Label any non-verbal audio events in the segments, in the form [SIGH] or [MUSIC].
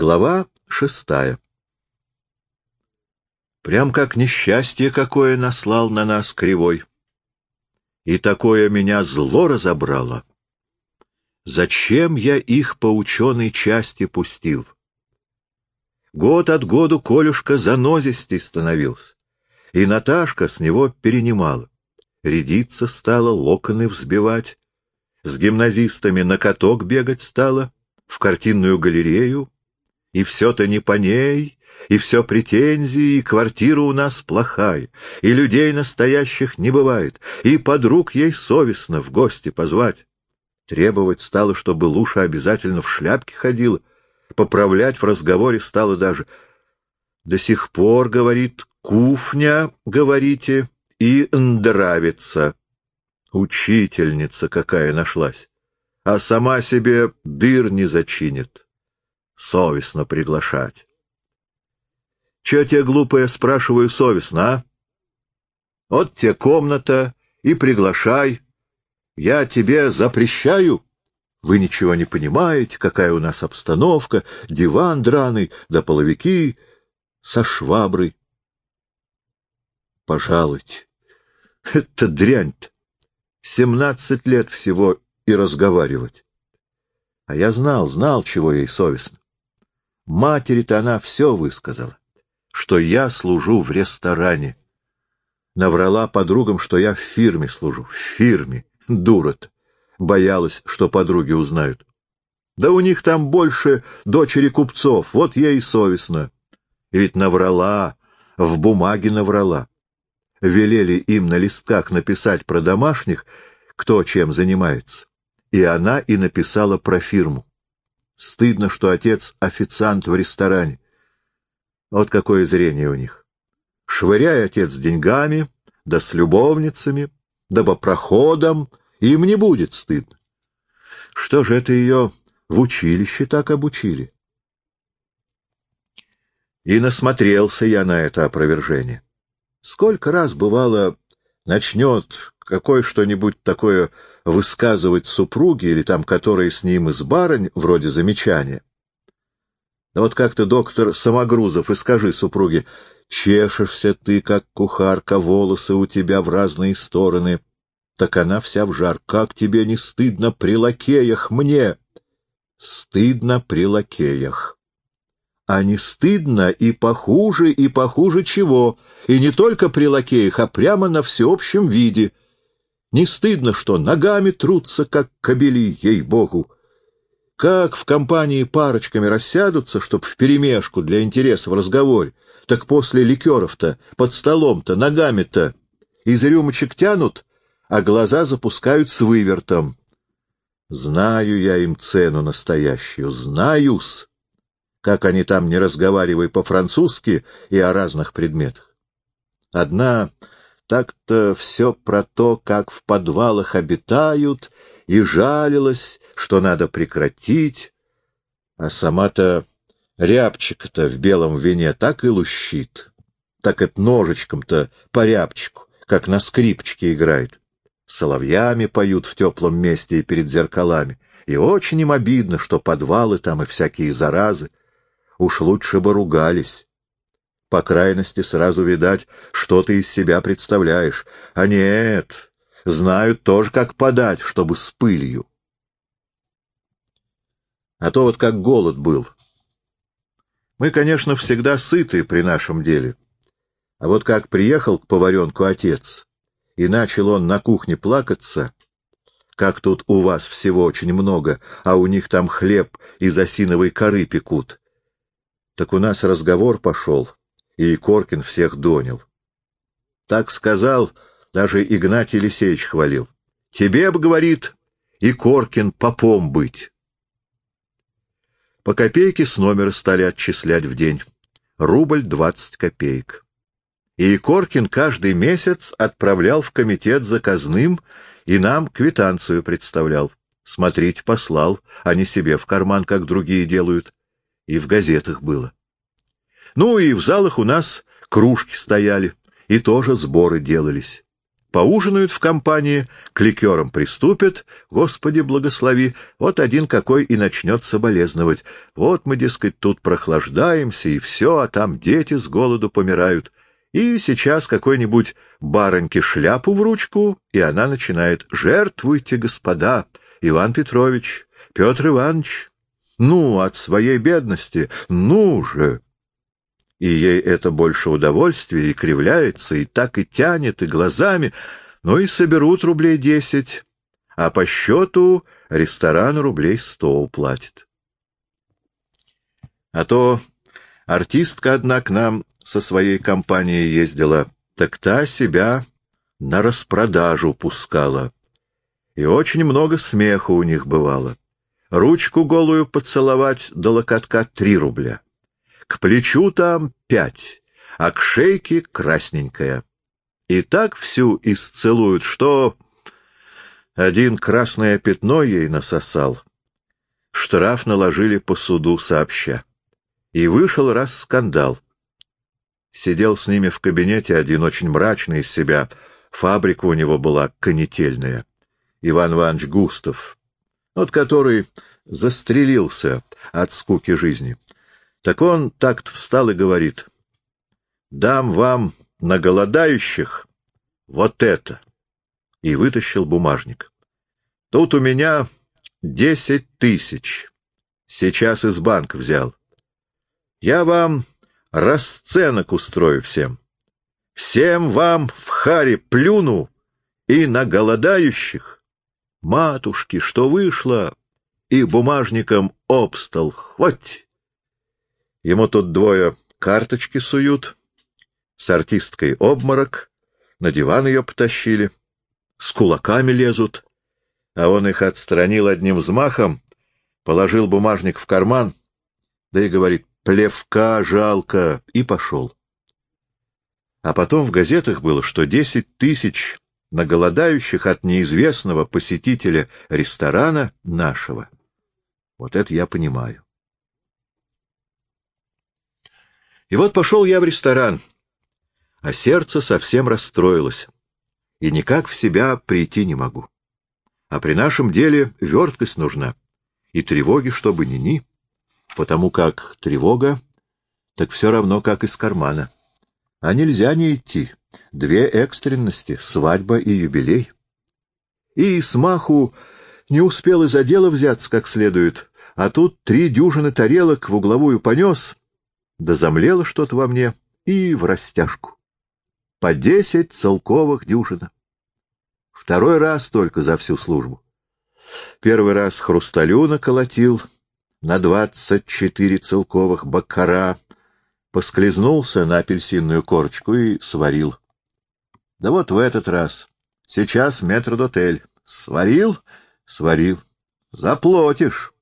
Глава шестая. Прям как несчастье какое наслал на нас кривой. И такое меня зло разобрало. Зачем я их по ученой части пустил? Год от году Колюшка занозистей становился, и Наташка с него перенимала. Рядиться стала, локоны взбивать, с гимназистами на каток бегать стала, в картинную галерею, и все-то не по ней, и все претензии, и квартира у нас плохая, и людей настоящих не бывает, и подруг ей совестно в гости позвать. Требовать стало, чтобы Луша обязательно в шляпке ходила, поправлять в разговоре стало даже. До сих пор, говорит, куфня, говорите, и нравится. Учительница какая нашлась, а сама себе дыр не зачинит совестно приглашать. Че тебе, глупая, спрашиваю, совестно, а? Вот тебе комната, и приглашай. Я тебе запрещаю. Вы ничего не понимаете, какая у нас обстановка, диван драный, да половики со шваброй. Пожалуйте, [LAUGHS] это дрянь-то. Семнадцать лет всего и разговаривать. А я знал, знал, чего ей совестно. Матери-то она все высказала, что я служу в ресторане. Наврала подругам, что я в фирме служу. В фирме. Дура-то. Боялась, что подруги узнают. Да у них там больше дочери купцов, вот ей совестно. Ведь наврала, в бумаге наврала. Велели им на листках написать про домашних, кто чем занимается. И она и написала про фирму. Стыдно, что отец — официант в ресторане. Вот какое зрение у них. Швыряй отец деньгами, да с любовницами, да по проходам, им не будет стыдно. Что же это ее в училище так обучили? И насмотрелся я на это опровержение. Сколько раз бывало начнет какое что-нибудь такое высказывать супруге или там которые с ним из барынь, вроде замечания. Да вот как-то доктор Самогрузов, и скажи супруге, чешешься ты, как кухарка, волосы у тебя в разные стороны. Так она вся в жар. Как тебе не стыдно при лакеях мне? Стыдно при лакеях. А не стыдно и похуже, и похуже чего, и не только при лакеях, а прямо на всеобщем виде — не стыдно, что ногами трутся, как кобели, ей-богу. Как в компании парочками рассядутся, чтоб вперемешку для интереса в разговоре, так после ликеров-то, под столом-то, ногами-то из рюмочек тянут, а глаза запускают с вывертом. Знаю я им цену настоящую, знаю-с, как они там не разговаривая по-французски и о разных предметах. Одна так-то все про то, как в подвалах обитают, и жалилась, что надо прекратить, а сама-то рябчика-то в белом вине так и лущит, так это ножичком-то по рябчику, как на скрипочке играет. Соловьями поют в теплом месте и перед зеркалами, и очень им обидно, что подвалы там и всякие заразы. Уж лучше бы ругались. По крайности сразу видать, что ты из себя представляешь. А нет, знают тоже, как подать, чтобы с пылью. А то вот как голод был. Мы, конечно, всегда сыты при нашем деле. А вот как приехал к поваренку отец, и начал он на кухне плакаться, как тут у вас всего очень много, а у них там хлеб из осиновой коры пекут, так у нас разговор пошел — и Коркин всех донил. Так сказал, даже Игнатий Елисеевич хвалил. «Тебе бы, — говорит, — и Коркин попом быть». По копейке с номера стали отчислять в день. Рубль двадцать копеек. И Коркин каждый месяц отправлял в комитет заказным и нам квитанцию представлял. Смотрите, послал, а не себе в карман, как другие делают. И в газетах было. Ну и в залах у нас кружки стояли, и тоже сборы делались. поужинают в компании, к ликерам приступят, Господи благослови, вот один какой и начнет соболезновать. Вот мы, дескать, тут прохлаждаемся, и все, а там дети с голоду помирают. И сейчас какой-нибудь бароньке шляпу в ручку, и она начинает «Жертвуйте, господа, Иван Петрович, Петр Иванович, ну, от своей бедности, ну же!» И ей это больше удовольствия, и кривляется, и так и тянет, и глазами, ну и соберут рублей десять, а по счету ресторан рублей сто уплатит. А то артистка одна к нам со своей компанией ездила, так та себя на распродажу пускала. И очень много смеха у них бывало. Ручку голую поцеловать до локотка три рубля. К плечу там пять, а к шейке красненькая. И так всю исцелуют, что... Один красное пятно ей насосал. Штраф наложили по суду сообща. И вышел раз скандал. Сидел с ними в кабинете один очень мрачный из себя. Фабрика у него была конетельная. Иван Иванович Густав, вот который застрелился от скуки жизни. Так он так-то встал и говорит, «Дам вам на голодающих вот это!» И вытащил бумажник. «Тут у меня десять тысяч. Сейчас из банка взял. Я вам расценок устрою всем. Всем вам в харе плюну и на голодающих. Матушки, что вышло, и бумажником обстал, хвать!» Ему тут двое карточки суют, с артисткой обморок, на диван ее потащили, с кулаками лезут, а он их отстранил одним взмахом, положил бумажник в карман, да и говорит «плевка жалко» и пошел. А потом в газетах было, что десять тысяч на голодающих от неизвестного посетителя ресторана нашего. Вот это я понимаю. И вот пошел я в ресторан, а сердце совсем расстроилось, и никак в себя прийти не могу. А при нашем деле верткость нужна, и тревоги, чтобы ни-ни, потому как тревога, так все равно, как из кармана. А нельзя не идти. Две экстренности — свадьба и юбилей. И смаху не успел из-за дела взяться как следует, а тут три дюжины тарелок в угловую понес — да замлело что-то во мне и в растяжку. По десять целковых дюжина. Второй раз только за всю службу. Первый раз хрусталю наколотил на двадцать четыре целковых баккара, поскользнулся на апельсинную корочку и сварил. Да вот в этот раз. Сейчас метрдотель. Сварил? Сварил. Заплатишь.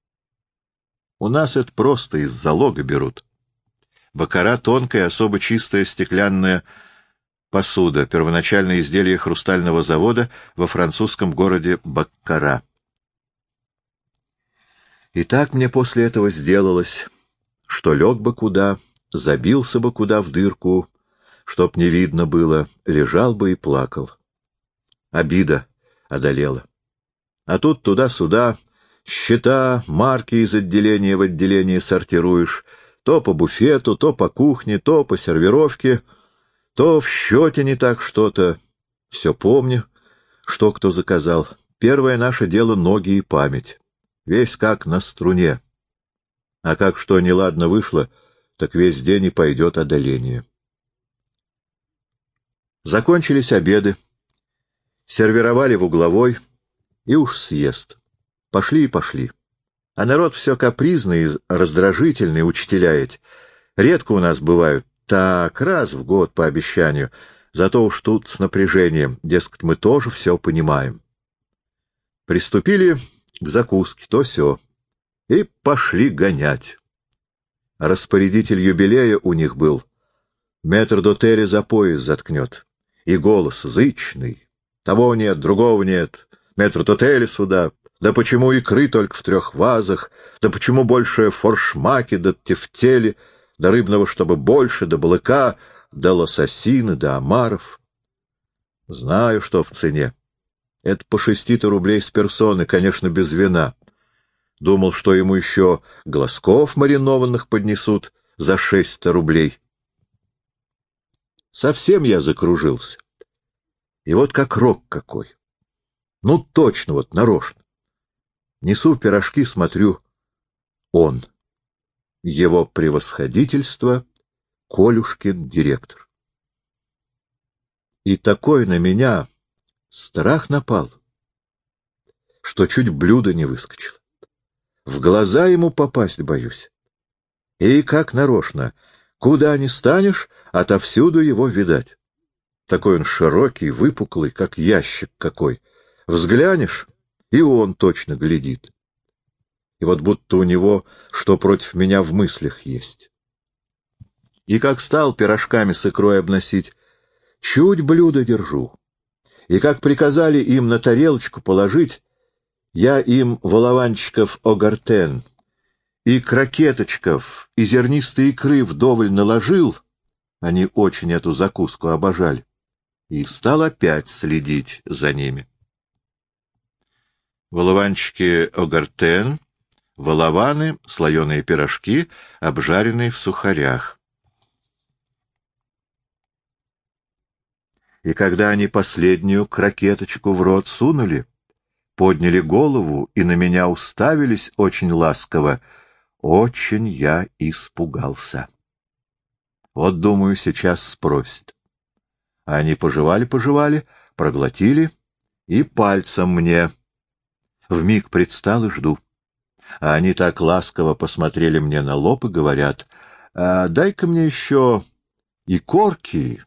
У нас это просто из залога берут. Бакара — тонкая, особо чистая стеклянная посуда, первоначальное изделие хрустального завода во французском городе Баккара. И так мне после этого сделалось, что лег бы куда, забился бы куда в дырку, чтоб не видно было, лежал бы и плакал. Обида одолела. А тут туда-сюда счета, марки из отделения в отделение сортируешь — то по буфету, то по кухне, то по сервировке, то в счете не так что-то. Все помню, что кто заказал. Первое наше дело — ноги и память. Весь как на струне. А как что неладно вышло, так весь день и пойдет одоление. Закончились обеды. Сервировали в угловой, и уж съест. Пошли и пошли. А народ все капризный, раздражительный, учителяет. Редко у нас бывают. Так, раз в год по обещанию. Зато уж тут с напряжением. Дескать, мы тоже все понимаем. Приступили к закуске, то все. И пошли гонять. Распорядитель юбилея у них был. Метр дотери за пояс заткнет. И голос зычный. Того нет, другого нет. Метр дотели сюда, да почему икры только в трех вазах? Да почему больше форшмаки, да тефтели, да рыбного, чтобы больше, да балыка, да лососины, да омаров? Знаю, что в цене. Это по шести-то рублей с персоны, конечно, без вина. Думал, что ему еще глазков маринованных поднесут за шесть-то рублей. Совсем я закружился. И вот как рок какой. Ну, точно, вот нарочно. Несу пирожки, смотрю. Он. Его превосходительство Колюшкин директор. И такой на меня страх напал, что чуть блюдо не выскочило. В глаза ему попасть боюсь. И как нарочно, куда ни станешь, отовсюду его видать. Такой он широкий, выпуклый, как ящик какой. Взглянешь, и он точно глядит. И вот будто у него что против меня в мыслях есть. И как стал пирожками с икрой обносить, чуть блюдо держу. И как приказали им на тарелочку положить, я им волованчиков огартен и крокеточков, и зернистой икры вдоволь наложил, они очень эту закуску обожали, и стал опять следить за ними. Волованчики огартен, волованы, слоеные пирожки, обжаренные в сухарях. И когда они последнюю крокеточку в рот сунули, подняли голову и на меня уставились очень ласково, очень я испугался. Вот, думаю, сейчас спросит. Они пожевали-пожевали, проглотили и пальцем мне Вмиг предстал и жду. А они так ласково посмотрели мне на лоб и говорят, а дай-ка мне еще и корки,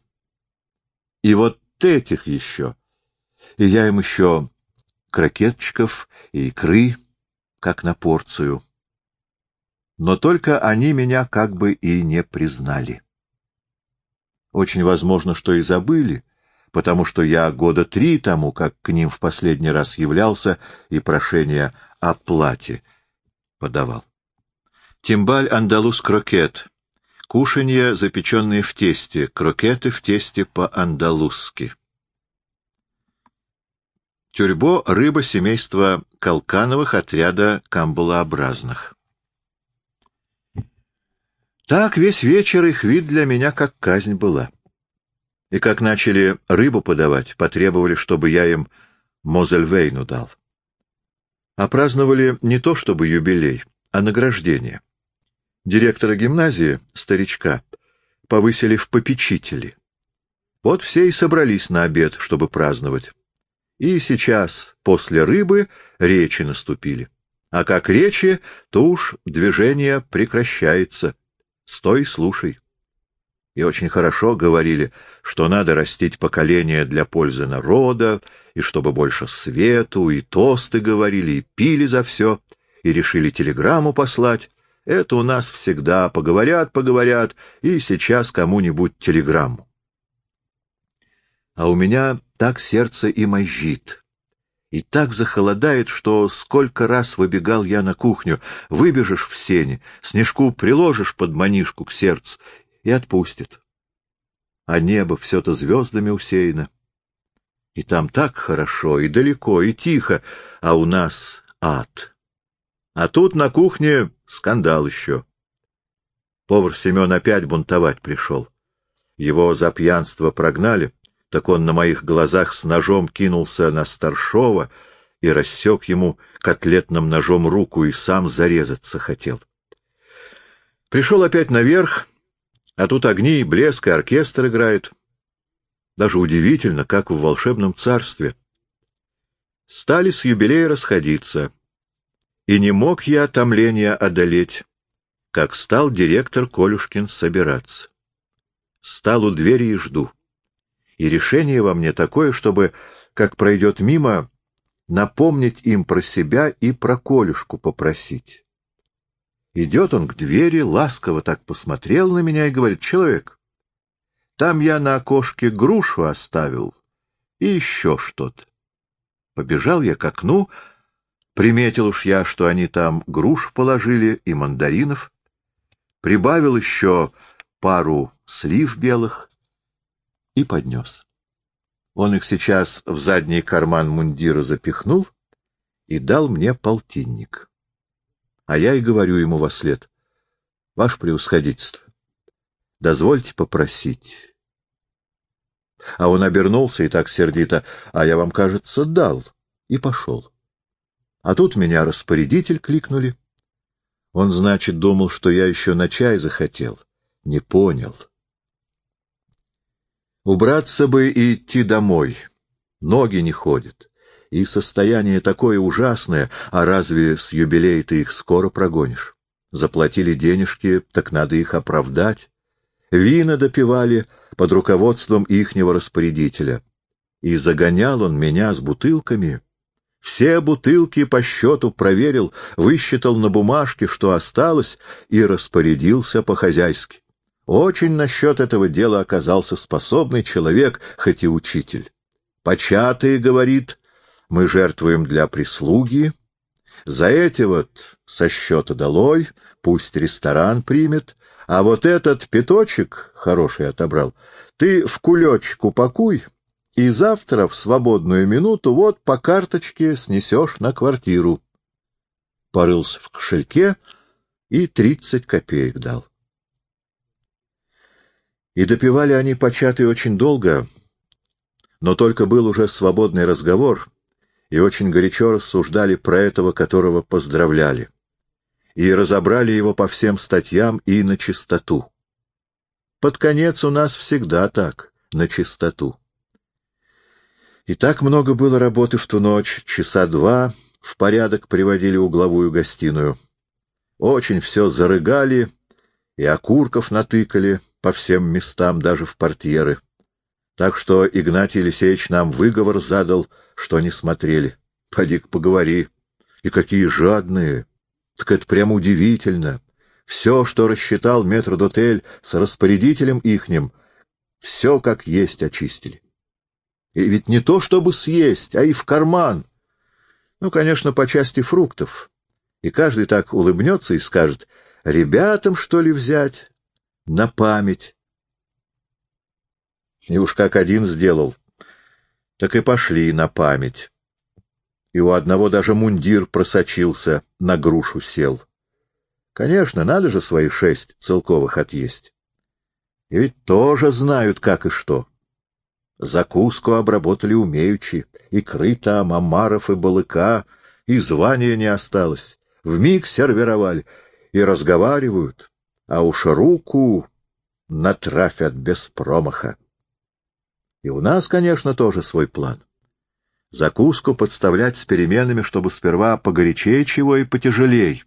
и вот этих еще. И я им еще крокетчиков и икры, как на порцию. Но только они меня как бы и не признали. Очень возможно, что и забыли, потому что я года три тому, как к ним в последний раз являлся и прошение о плате подавал. Тимбаль андалус крокет. Кушанье, запеченные в тесте, крокеты в тесте по-андалузски. Тюрьбо — рыба семейства колкановых отряда камбалообразных. Так весь вечер их вид для меня как казнь была. И как начали рыбу подавать, потребовали, чтобы я им Мозельвейну дал. А праздновали не то чтобы юбилей, а награждение. Директора гимназии, старичка, повысили в попечители. Вот все и собрались на обед, чтобы праздновать. И сейчас, после рыбы, речи наступили. А как речи, то уж движение прекращается. Стой, слушай и очень хорошо говорили, что надо растить поколение для пользы народа, и чтобы больше свету, и тосты говорили, и пили за все, и решили телеграмму послать. Это у нас всегда поговорят, поговорят, и сейчас кому-нибудь телеграмму. А у меня так сердце и мозжит, и так захолодает, что сколько раз выбегал я на кухню, выбежишь в сене, снежку приложишь под манишку к сердцу, и отпустит. А небо все-то звездами усеяно. И там так хорошо, и далеко, и тихо, а у нас ад. А тут на кухне скандал еще. Повар Семен опять бунтовать пришел. Его за пьянство прогнали, так он на моих глазах с ножом кинулся на старшова и рассек ему котлетным ножом руку и сам зарезаться хотел. Пришел опять наверх, а тут огни блеск, и оркестр играет. Даже удивительно, как в волшебном царстве. Стали с юбилея расходиться. И не мог я томления одолеть, как стал директор Колюшкин собираться. Стал у двери и жду. И решение во мне такое, чтобы, как пройдет мимо, напомнить им про себя и про Колюшку попросить. Идет он к двери, ласково так посмотрел на меня и говорит, «Человек, там я на окошке грушу оставил и еще что-то». Побежал я к окну, приметил уж я, что они там груш положили и мандаринов, прибавил еще пару слив белых и поднес. Он их сейчас в задний карман мундира запихнул и дал мне полтинник. А я и говорю ему во след. Ваше превосходительство, дозвольте попросить. А он обернулся и так сердито, а я вам, кажется, дал, и пошел. А тут меня распорядитель кликнули. Он, значит, думал, что я еще на чай захотел. Не понял. Убраться бы и идти домой. Ноги не ходят. И состояние такое ужасное, а разве с юбилея ты их скоро прогонишь? Заплатили денежки, так надо их оправдать. Вина допивали под руководством ихнего распорядителя. И загонял он меня с бутылками. Все бутылки по счету проверил, высчитал на бумажке, что осталось, и распорядился по-хозяйски. Очень насчет этого дела оказался способный человек, хоть и учитель. Початые, говорит, мы жертвуем для прислуги, за эти вот со счета долой, пусть ресторан примет, а вот этот пяточек хороший отобрал, ты в кулечек упакуй, и завтра в свободную минуту вот по карточке снесешь на квартиру. Порылся в кошельке и тридцать копеек дал. И допивали они початый очень долго, но только был уже свободный разговор, и очень горячо рассуждали про этого, которого поздравляли, и разобрали его по всем статьям и на чистоту. Под конец у нас всегда так, на чистоту. И так много было работы в ту ночь, часа два в порядок приводили угловую гостиную. Очень все зарыгали и окурков натыкали по всем местам, даже в портьеры. Так что Игнатий Елисеевич нам выговор задал, что не смотрели. Поди-ка поговори. И какие жадные! Так это прямо удивительно. Все, что рассчитал метрдотель с распорядителем ихним, все как есть очистили. И ведь не то, чтобы съесть, а и в карман. Ну, конечно, по части фруктов. И каждый так улыбнется и скажет, ребятам, что ли, взять? На память. И уж как один сделал, так и пошли на память. И у одного даже мундир просочился, на грушу сел. Конечно, надо же свои шесть целковых отъесть. И ведь тоже знают, как и что. Закуску обработали умеючи, икры там, омаров и балыка, и звания не осталось. Вмиг сервировали и разговаривают, а уж руку натрафят без промаха. И у нас, конечно, тоже свой план. Закуску подставлять с переменами, чтобы сперва погорячее чего и потяжелей,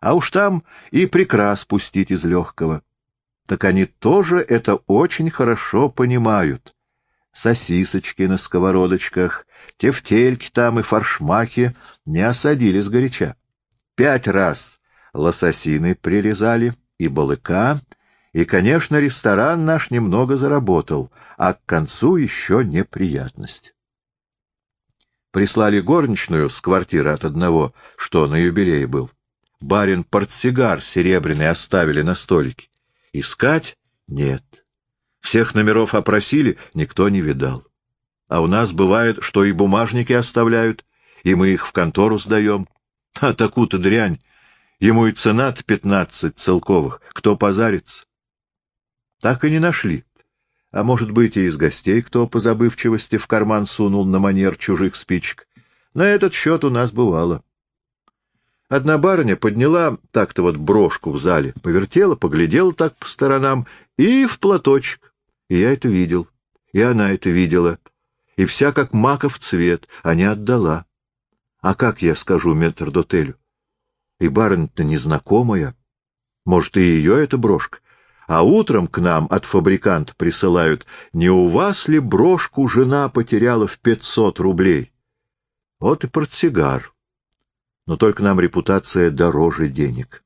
а уж там и прикрас пустить из легкого. Так они тоже это очень хорошо понимают. Сосисочки на сковородочках, тефтельки там и форшмаки не осадили сгоряча. Пять раз лососины прирезали и балыка, и, конечно, ресторан наш немного заработал, а к концу еще неприятность. Прислали горничную с квартиры от одного, что на юбилее был. Барин портсигар серебряный оставили на столике. Искать — нет. Всех номеров опросили, никто не видал. А у нас бывает, что и бумажники оставляют, и мы их в контору сдаем. А такую-то дрянь. Ему и цена-то пятнадцать целковых. Кто позарится? Так и не нашли. А может быть, и из гостей кто по забывчивости в карман сунул на манер чужих спичек. На этот счет у нас бывало. Одна барыня подняла так-то вот брошку в зале, повертела, поглядела так по сторонам и в платочек. И я это видел, и она это видела, и вся как маков цвет, а не отдала. А как я скажу метрдотелю? И барыня-то незнакомая. Может, и ее эта брошка? А утром к нам от фабриканта присылают, не у вас ли брошку жена потеряла в пятьсот рублей? Вот и портсигар. Но только нам репутация дороже денег.